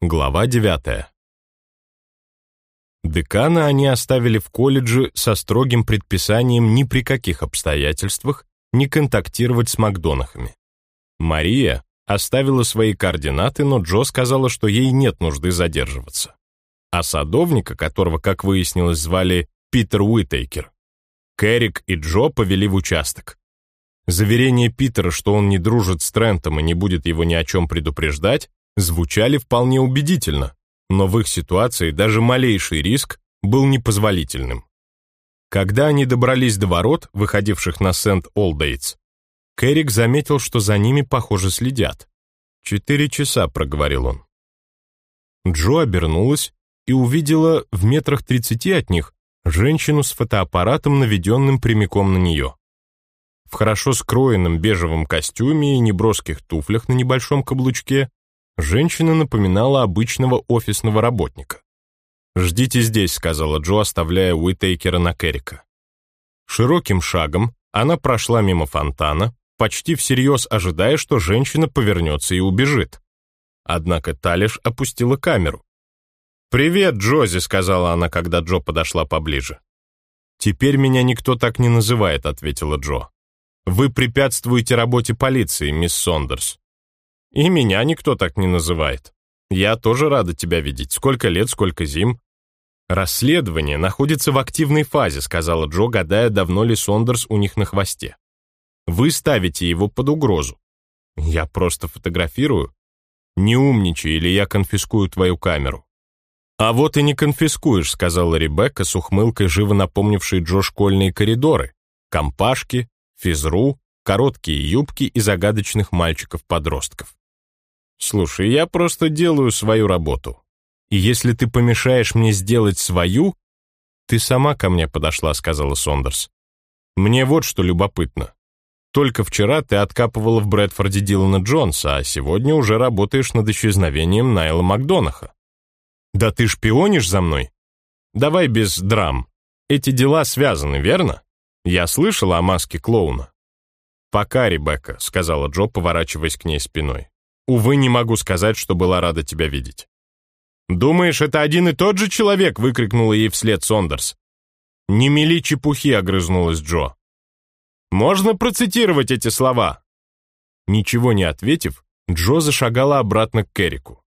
Глава 9. Декана они оставили в колледже со строгим предписанием ни при каких обстоятельствах не контактировать с Макдонахами. Мария оставила свои координаты, но Джо сказала, что ей нет нужды задерживаться. А садовника, которого, как выяснилось, звали Питер Уитейкер, Кэрик и Джо повели в участок. Заверение Питера, что он не дружит с Трентом и не будет его ни о чем предупреждать, звучали вполне убедительно, но в их ситуации даже малейший риск был непозволительным. Когда они добрались до ворот, выходивших на Сент-Олдейтс, Кэрик заметил, что за ними, похоже, следят. «Четыре часа», — проговорил он. Джо обернулась и увидела в метрах тридцати от них женщину с фотоаппаратом, наведенным прямиком на нее. В хорошо скроенном бежевом костюме и неброских туфлях на небольшом каблучке Женщина напоминала обычного офисного работника. «Ждите здесь», — сказала Джо, оставляя Уитейкера на Керрика. Широким шагом она прошла мимо фонтана, почти всерьез ожидая, что женщина повернется и убежит. Однако та лишь опустила камеру. «Привет, Джози», — сказала она, когда Джо подошла поближе. «Теперь меня никто так не называет», — ответила Джо. «Вы препятствуете работе полиции, мисс Сондерс. И меня никто так не называет. Я тоже рада тебя видеть. Сколько лет, сколько зим. Расследование находится в активной фазе, сказала Джо, гадая, давно ли Сондерс у них на хвосте. Вы ставите его под угрозу. Я просто фотографирую. Не умничай, или я конфискую твою камеру. А вот и не конфискуешь, сказала Ребекка с ухмылкой, живо напомнившей Джо школьные коридоры, компашки, физру, короткие юбки и загадочных мальчиков-подростков. Слушай, я просто делаю свою работу. И если ты помешаешь мне сделать свою, ты сама ко мне подошла, сказала Сондерс. Мне вот что любопытно. Только вчера ты откапывала в Брэдфорде Дилана Джонса, а сегодня уже работаешь над исчезновением Найла Макдонаха. Да ты шпионишь за мной? Давай без драм. Эти дела связаны, верно? Я слышала о маске клоуна. «Пока, Ребекка», — сказала Джо, поворачиваясь к ней спиной. Увы, не могу сказать, что была рада тебя видеть. «Думаешь, это один и тот же человек?» — выкрикнула ей вслед Сондерс. «Не мели чепухи», — огрызнулась Джо. «Можно процитировать эти слова?» Ничего не ответив, Джо зашагала обратно к Керрику.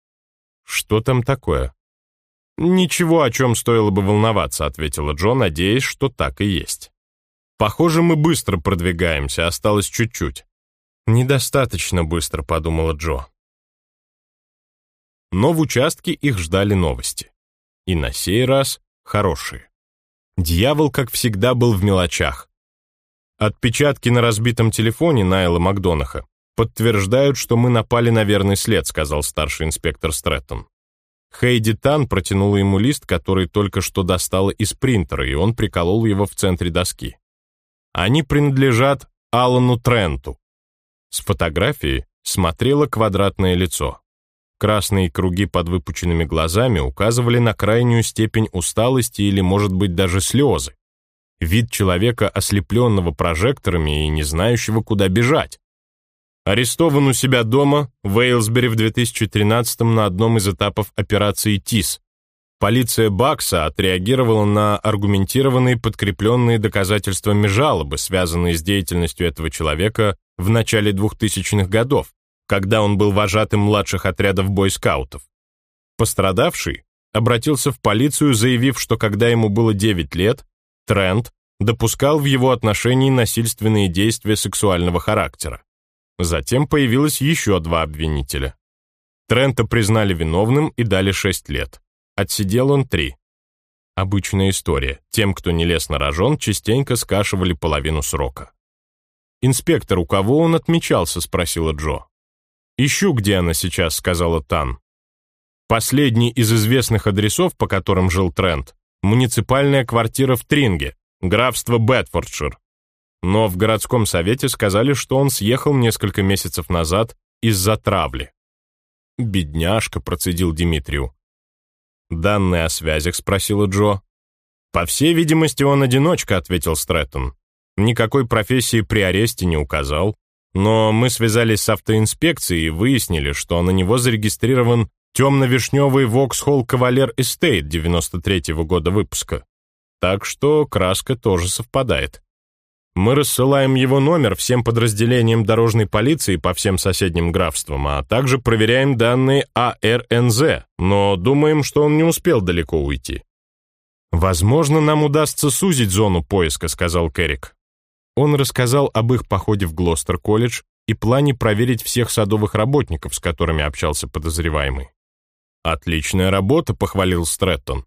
«Что там такое?» «Ничего, о чем стоило бы волноваться», — ответила Джо, надеясь, что так и есть. «Похоже, мы быстро продвигаемся, осталось чуть-чуть». «Недостаточно быстро», — подумала Джо. Но в участке их ждали новости. И на сей раз хорошие. Дьявол, как всегда, был в мелочах. Отпечатки на разбитом телефоне Найла Макдонаха подтверждают, что мы напали на верный след, сказал старший инспектор Стрэттон. Хейди Тан протянула ему лист, который только что достала из принтера, и он приколол его в центре доски. Они принадлежат Алану Тренту, с фотографии смотрело квадратное лицо. Красные круги под выпученными глазами указывали на крайнюю степень усталости или, может быть, даже слезы. Вид человека, ослепленного прожекторами и не знающего, куда бежать. Арестован у себя дома в Эйлсбери в 2013 на одном из этапов операции ТИС. Полиция Бакса отреагировала на аргументированные подкрепленные доказательствами жалобы, связанные с деятельностью этого человека в начале 2000-х годов, когда он был вожатым младших отрядов бойскаутов. Пострадавший обратился в полицию, заявив, что когда ему было 9 лет, Трент допускал в его отношении насильственные действия сексуального характера. Затем появилось еще два обвинителя. Трента признали виновным и дали 6 лет. Отсидел он три. Обычная история. Тем, кто не лез на частенько скашивали половину срока. «Инспектор, у кого он отмечался?» — спросила Джо. «Ищу, где она сейчас», — сказала Тан. Последний из известных адресов, по которым жил Трент, муниципальная квартира в Тринге, графство Бетфордшир. Но в городском совете сказали, что он съехал несколько месяцев назад из-за травли. «Бедняжка», — процедил Димитрию. «Данные о связях?» — спросила Джо. «По всей видимости, он одиночка», — ответил Стрэттон. «Никакой профессии при аресте не указал. Но мы связались с автоинспекцией и выяснили, что на него зарегистрирован Темно-вишневый Vauxhall Cavalier Estate 93-го года выпуска. Так что краска тоже совпадает. Мы рассылаем его номер всем подразделениям дорожной полиции по всем соседним графствам, а также проверяем данные АРНЗ, но думаем, что он не успел далеко уйти. «Возможно, нам удастся сузить зону поиска», — сказал Керрик. Он рассказал об их походе в Глостер-колледж и плане проверить всех садовых работников, с которыми общался подозреваемый. «Отличная работа», — похвалил Стрэттон.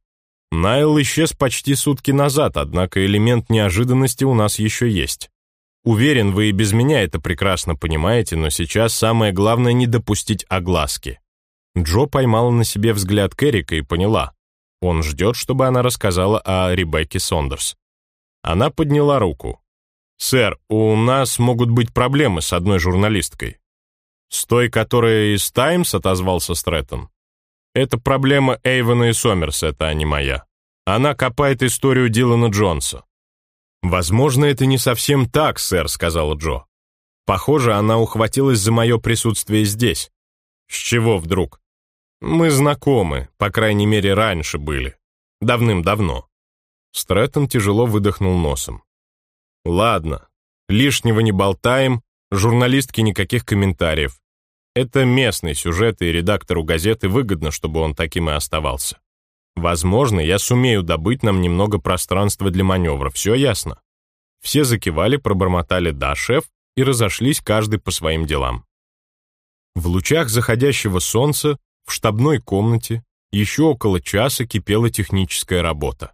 Найл исчез почти сутки назад, однако элемент неожиданности у нас еще есть. Уверен, вы и без меня это прекрасно понимаете, но сейчас самое главное не допустить огласки. Джо поймала на себе взгляд Керрика и поняла. Он ждет, чтобы она рассказала о Ребекке Сондерс. Она подняла руку. «Сэр, у нас могут быть проблемы с одной журналисткой». «С той, которая из «Таймс», — отозвался Стрэттон. Это проблема Эйвена и Сомерсета, а не моя. Она копает историю Дилана Джонса. «Возможно, это не совсем так, сэр», — сказала Джо. «Похоже, она ухватилась за мое присутствие здесь». «С чего вдруг?» «Мы знакомы, по крайней мере, раньше были. Давным-давно». Стрэттон тяжело выдохнул носом. «Ладно, лишнего не болтаем, журналистки никаких комментариев. Это местный сюжет, и редактору газеты выгодно, чтобы он таким и оставался. Возможно, я сумею добыть нам немного пространства для маневра, все ясно. Все закивали, пробормотали «да, шеф» и разошлись каждый по своим делам. В лучах заходящего солнца в штабной комнате еще около часа кипела техническая работа.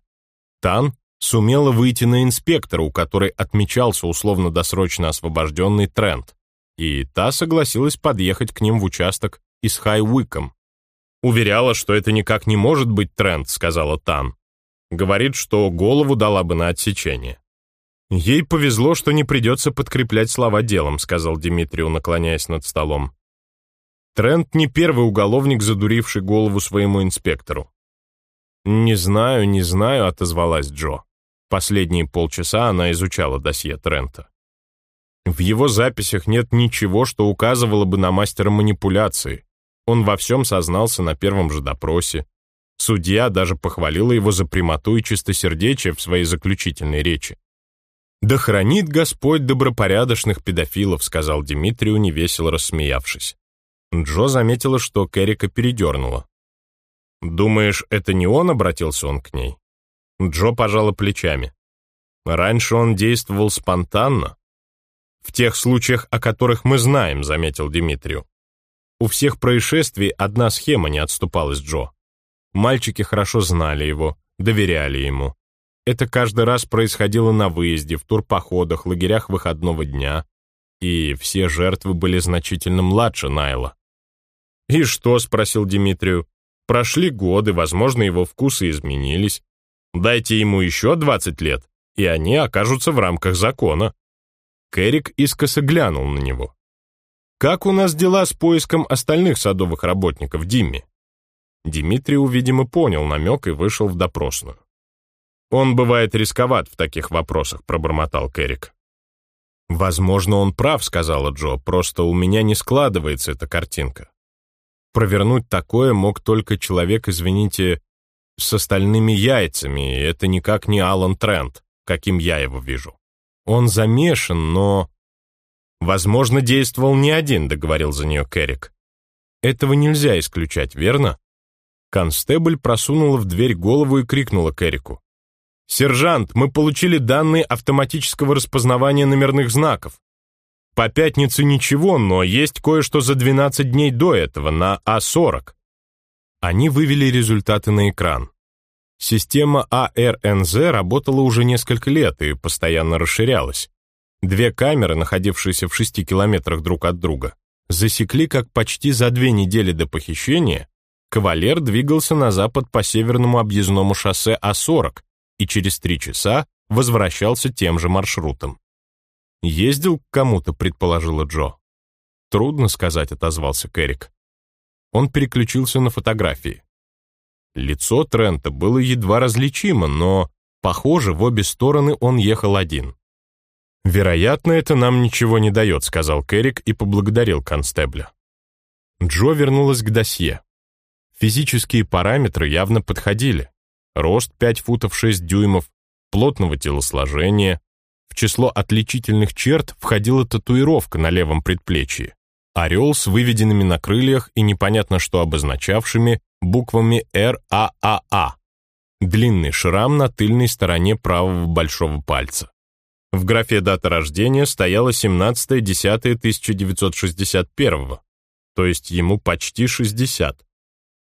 Тан сумела выйти на инспектора, у которой отмечался условно-досрочно освобожденный тренд и та согласилась подъехать к ним в участок из Хайуиком. «Уверяла, что это никак не может быть тренд», — сказала Тан. Говорит, что голову дала бы на отсечение. «Ей повезло, что не придется подкреплять слова делом», — сказал Дмитрию, наклоняясь над столом. Трент не первый уголовник, задуривший голову своему инспектору. «Не знаю, не знаю», — отозвалась Джо. Последние полчаса она изучала досье Трента. В его записях нет ничего, что указывало бы на мастера манипуляции. Он во всем сознался на первом же допросе. Судья даже похвалила его за прямоту и чистосердечие в своей заключительной речи. «Да хранит Господь добропорядочных педофилов», сказал Дмитрию, невесело рассмеявшись. Джо заметила, что Керрика передернула. «Думаешь, это не он?» — обратился он к ней. Джо пожала плечами. Раньше он действовал спонтанно, в тех случаях, о которых мы знаем, заметил Дмитрию. У всех происшествий одна схема не отступалась Джо. Мальчики хорошо знали его, доверяли ему. Это каждый раз происходило на выезде, в турпоходах, лагерях выходного дня, и все жертвы были значительно младше Найла. «И что?» — спросил Дмитрию. «Прошли годы, возможно, его вкусы изменились. Дайте ему еще 20 лет, и они окажутся в рамках закона». Кэрик искоса глянул на него. «Как у нас дела с поиском остальных садовых работников, Димми?» Дмитрий, видимо, понял намек и вышел в допросную. «Он бывает рисковат в таких вопросах», — пробормотал Кэрик. «Возможно, он прав», — сказала Джо, «просто у меня не складывается эта картинка. Провернуть такое мог только человек, извините, с остальными яйцами, и это никак не Алан Трент, каким я его вижу. Он замешан, но... Возможно, действовал не один, договорил за нее Керрик. Этого нельзя исключать, верно? Констебль просунула в дверь голову и крикнула Керрику. «Сержант, мы получили данные автоматического распознавания номерных знаков. По пятнице ничего, но есть кое-что за 12 дней до этого, на А40». Они вывели результаты на экран. Система АРНЗ работала уже несколько лет и постоянно расширялась. Две камеры, находившиеся в шести километрах друг от друга, засекли, как почти за две недели до похищения кавалер двигался на запад по северному объездному шоссе А40 и через три часа возвращался тем же маршрутом. «Ездил к кому-то», — предположила Джо. «Трудно сказать», — отозвался Керрик. Он переключился на фотографии. Лицо Трента было едва различимо, но, похоже, в обе стороны он ехал один. «Вероятно, это нам ничего не дает», — сказал Керрик и поблагодарил констебля. Джо вернулась к досье. Физические параметры явно подходили. Рост 5 футов 6 дюймов, плотного телосложения. В число отличительных черт входила татуировка на левом предплечье. Орел с выведенными на крыльях и непонятно что обозначавшими буквами РААА. Длинный шрам на тыльной стороне правого большого пальца. В графе дата рождения стояло 17.10.1961, то есть ему почти 60.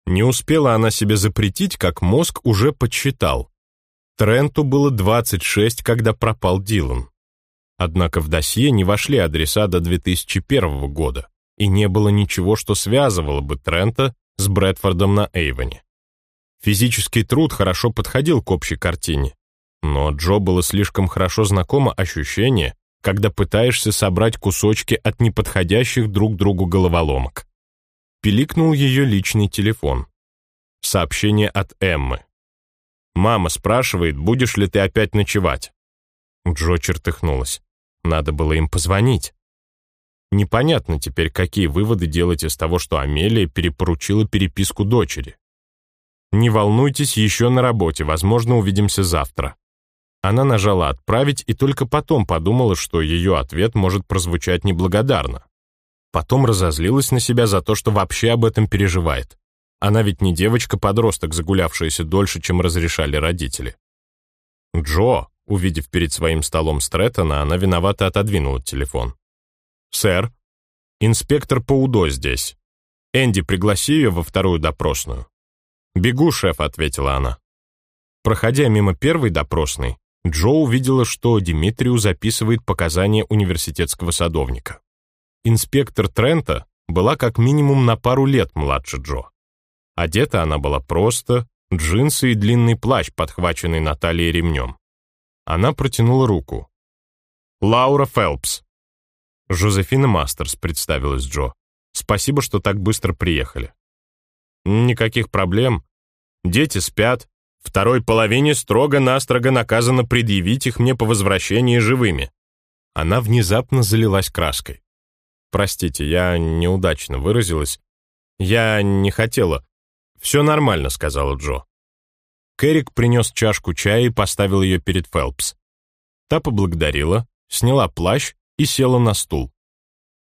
Не успела она себе запретить, как мозг уже подсчитал. Тренту было 26, когда пропал Дилан. Однако в досье не вошли адреса до 2001 года, и не было ничего, что связывало бы Трента с Брэдфордом на Эйвоне. Физический труд хорошо подходил к общей картине, но Джо было слишком хорошо знакомо ощущение, когда пытаешься собрать кусочки от неподходящих друг другу головоломок. Пиликнул ее личный телефон. Сообщение от Эммы. «Мама спрашивает, будешь ли ты опять ночевать?» Джо чертыхнулась. Надо было им позвонить. Непонятно теперь, какие выводы делать из того, что Амелия перепоручила переписку дочери. «Не волнуйтесь, еще на работе, возможно, увидимся завтра». Она нажала «Отправить» и только потом подумала, что ее ответ может прозвучать неблагодарно. Потом разозлилась на себя за то, что вообще об этом переживает. Она ведь не девочка-подросток, загулявшаяся дольше, чем разрешали родители. Джо, увидев перед своим столом Стрэттона, она виновато отодвинула телефон. «Сэр, инспектор по УДО здесь. Энди, пригласи ее во вторую допросную». «Бегу, шеф», — ответила она. Проходя мимо первой допросной, Джо увидела, что Димитрию записывает показания университетского садовника. Инспектор Трента была как минимум на пару лет младше Джо. Одета она была просто, джинсы и длинный плащ, подхваченный на талии ремнем. Она протянула руку. «Лаура Фелпс». «Жозефина Мастерс», — представилась Джо. «Спасибо, что так быстро приехали». «Никаких проблем. Дети спят. Второй половине строго-настрого наказано предъявить их мне по возвращении живыми». Она внезапно залилась краской. «Простите, я неудачно выразилась. Я не хотела». «Все нормально», — сказала Джо. Кэрик принес чашку чая и поставил ее перед Фелпс. Та поблагодарила, сняла плащ и села на стул.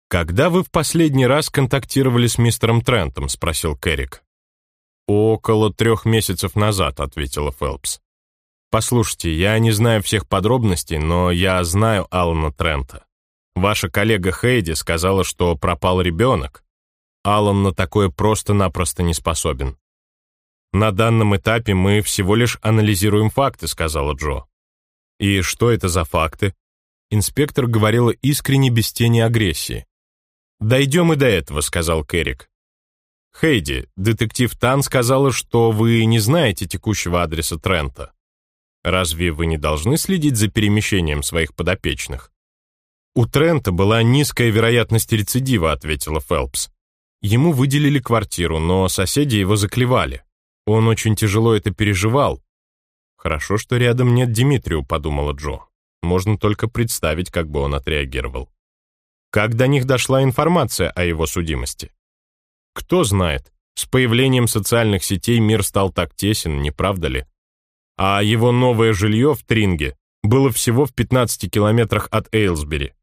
«Когда вы в последний раз контактировали с мистером Трентом?» — спросил Кэрик. «Около трех месяцев назад», — ответила Фелпс. «Послушайте, я не знаю всех подробностей, но я знаю Алана Трента. Ваша коллега Хейди сказала, что пропал ребенок. Алан на такое просто-напросто не способен. «На данном этапе мы всего лишь анализируем факты», — сказала Джо. «И что это за факты?» Инспектор говорила искренне без тени агрессии. «Дойдем и до этого», — сказал Керрик. «Хейди, детектив Тан сказала, что вы не знаете текущего адреса Трента. Разве вы не должны следить за перемещением своих подопечных?» «У Трента была низкая вероятность рецидива», — ответила Фелпс. Ему выделили квартиру, но соседи его заклевали. Он очень тяжело это переживал. «Хорошо, что рядом нет Димитрию», — подумала Джо. Можно только представить, как бы он отреагировал. Как до них дошла информация о его судимости? Кто знает, с появлением социальных сетей мир стал так тесен, не правда ли? А его новое жилье в Тринге было всего в 15 километрах от Эйлсбери.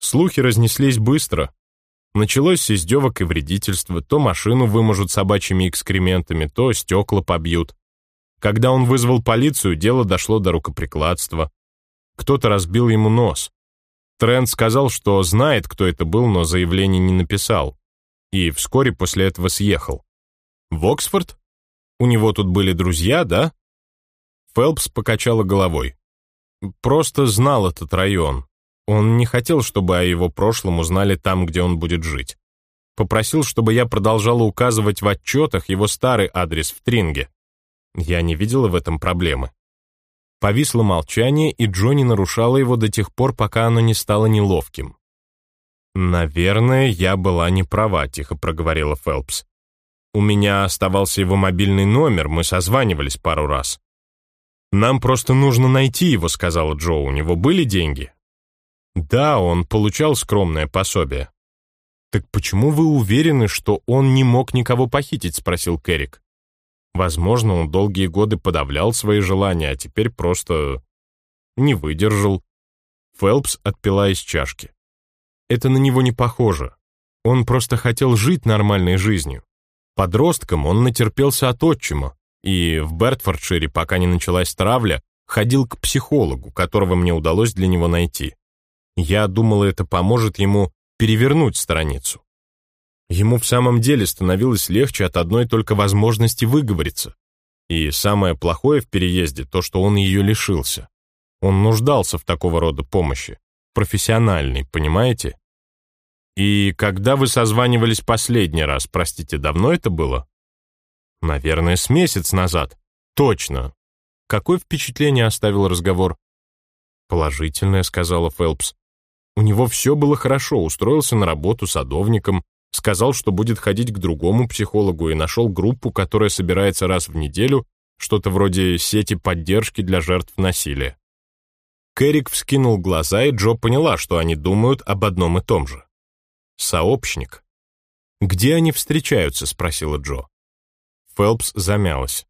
Слухи разнеслись быстро. Началось с издевок и вредительства, то машину выможут собачьими экскрементами, то стекла побьют. Когда он вызвал полицию, дело дошло до рукоприкладства. Кто-то разбил ему нос. Трент сказал, что знает, кто это был, но заявление не написал. И вскоре после этого съехал. В Оксфорд? У него тут были друзья, да? Фелпс покачала головой. Просто знал этот район. Он не хотел, чтобы о его прошлом узнали там, где он будет жить. Попросил, чтобы я продолжала указывать в отчетах его старый адрес в Тринге. Я не видела в этом проблемы. Повисло молчание, и Джонни нарушала его до тех пор, пока оно не стало неловким. «Наверное, я была не права», — тихо проговорила Фелпс. «У меня оставался его мобильный номер, мы созванивались пару раз». «Нам просто нужно найти его», — сказала Джо. «У него были деньги?» Да, он получал скромное пособие. Так почему вы уверены, что он не мог никого похитить, спросил Керрик. Возможно, он долгие годы подавлял свои желания, а теперь просто не выдержал. Фелпс отпила из чашки. Это на него не похоже. Он просто хотел жить нормальной жизнью. Подростком он натерпелся от отчима, и в Бертфордшире, пока не началась травля, ходил к психологу, которого мне удалось для него найти. Я думал, это поможет ему перевернуть страницу. Ему в самом деле становилось легче от одной только возможности выговориться. И самое плохое в переезде то, что он ее лишился. Он нуждался в такого рода помощи. Профессиональной, понимаете? И когда вы созванивались последний раз, простите, давно это было? Наверное, с месяц назад. Точно. Какое впечатление оставил разговор? Положительное, сказала Фелпс. У него все было хорошо, устроился на работу садовником, сказал, что будет ходить к другому психологу и нашел группу, которая собирается раз в неделю, что-то вроде сети поддержки для жертв насилия. Кэрик вскинул глаза, и Джо поняла, что они думают об одном и том же. Сообщник. «Где они встречаются?» — спросила Джо. Фелпс замялась.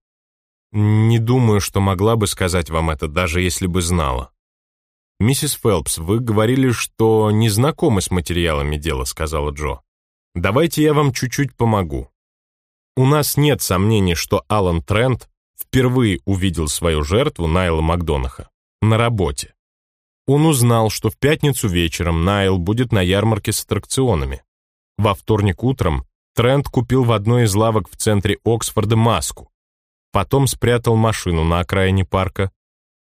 «Не думаю, что могла бы сказать вам это, даже если бы знала». «Миссис Фелпс, вы говорили, что не знакомы с материалами дела», — сказала Джо. «Давайте я вам чуть-чуть помогу. У нас нет сомнений, что Алан Трент впервые увидел свою жертву Найла Макдонаха на работе. Он узнал, что в пятницу вечером Найл будет на ярмарке с аттракционами. Во вторник утром Трент купил в одной из лавок в центре Оксфорда маску. Потом спрятал машину на окраине парка,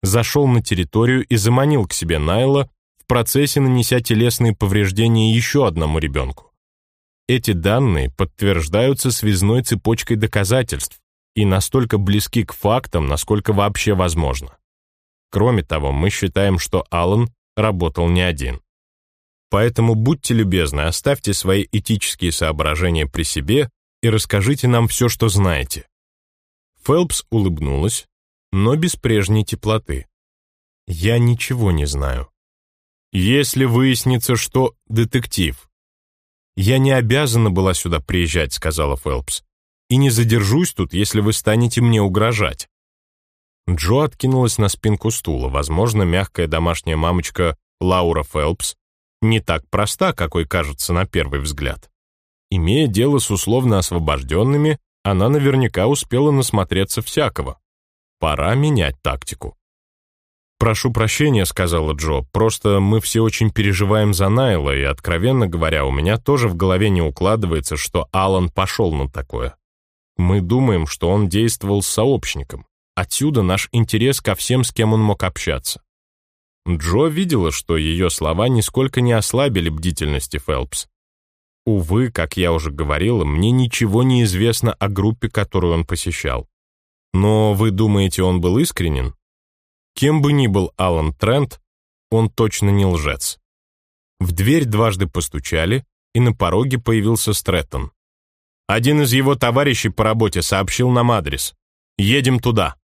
зашел на территорию и заманил к себе Найла, в процессе нанеся телесные повреждения еще одному ребенку. Эти данные подтверждаются связной цепочкой доказательств и настолько близки к фактам, насколько вообще возможно. Кроме того, мы считаем, что Аллан работал не один. Поэтому будьте любезны, оставьте свои этические соображения при себе и расскажите нам все, что знаете». Фелпс улыбнулась, но без прежней теплоты. «Я ничего не знаю. Если выяснится, что детектив...» «Я не обязана была сюда приезжать», — сказала Фелпс. «И не задержусь тут, если вы станете мне угрожать». Джо откинулась на спинку стула. Возможно, мягкая домашняя мамочка Лаура Фелпс не так проста, какой кажется на первый взгляд. Имея дело с условно освобожденными, она наверняка успела насмотреться всякого. Пора менять тактику. «Прошу прощения», — сказала Джо, — «просто мы все очень переживаем за Найла, и, откровенно говоря, у меня тоже в голове не укладывается, что Алан пошел на такое. Мы думаем, что он действовал с сообщником. Отсюда наш интерес ко всем, с кем он мог общаться. Джо видела, что ее слова нисколько не ослабили бдительности Фелпс. Увы, как я уже говорила, мне ничего не известно о группе, которую он посещал. Но вы думаете, он был искренен? Кем бы ни был Алан Трент, он точно не лжец. В дверь дважды постучали, и на пороге появился Стрэттон. Один из его товарищей по работе сообщил нам адрес. Едем туда.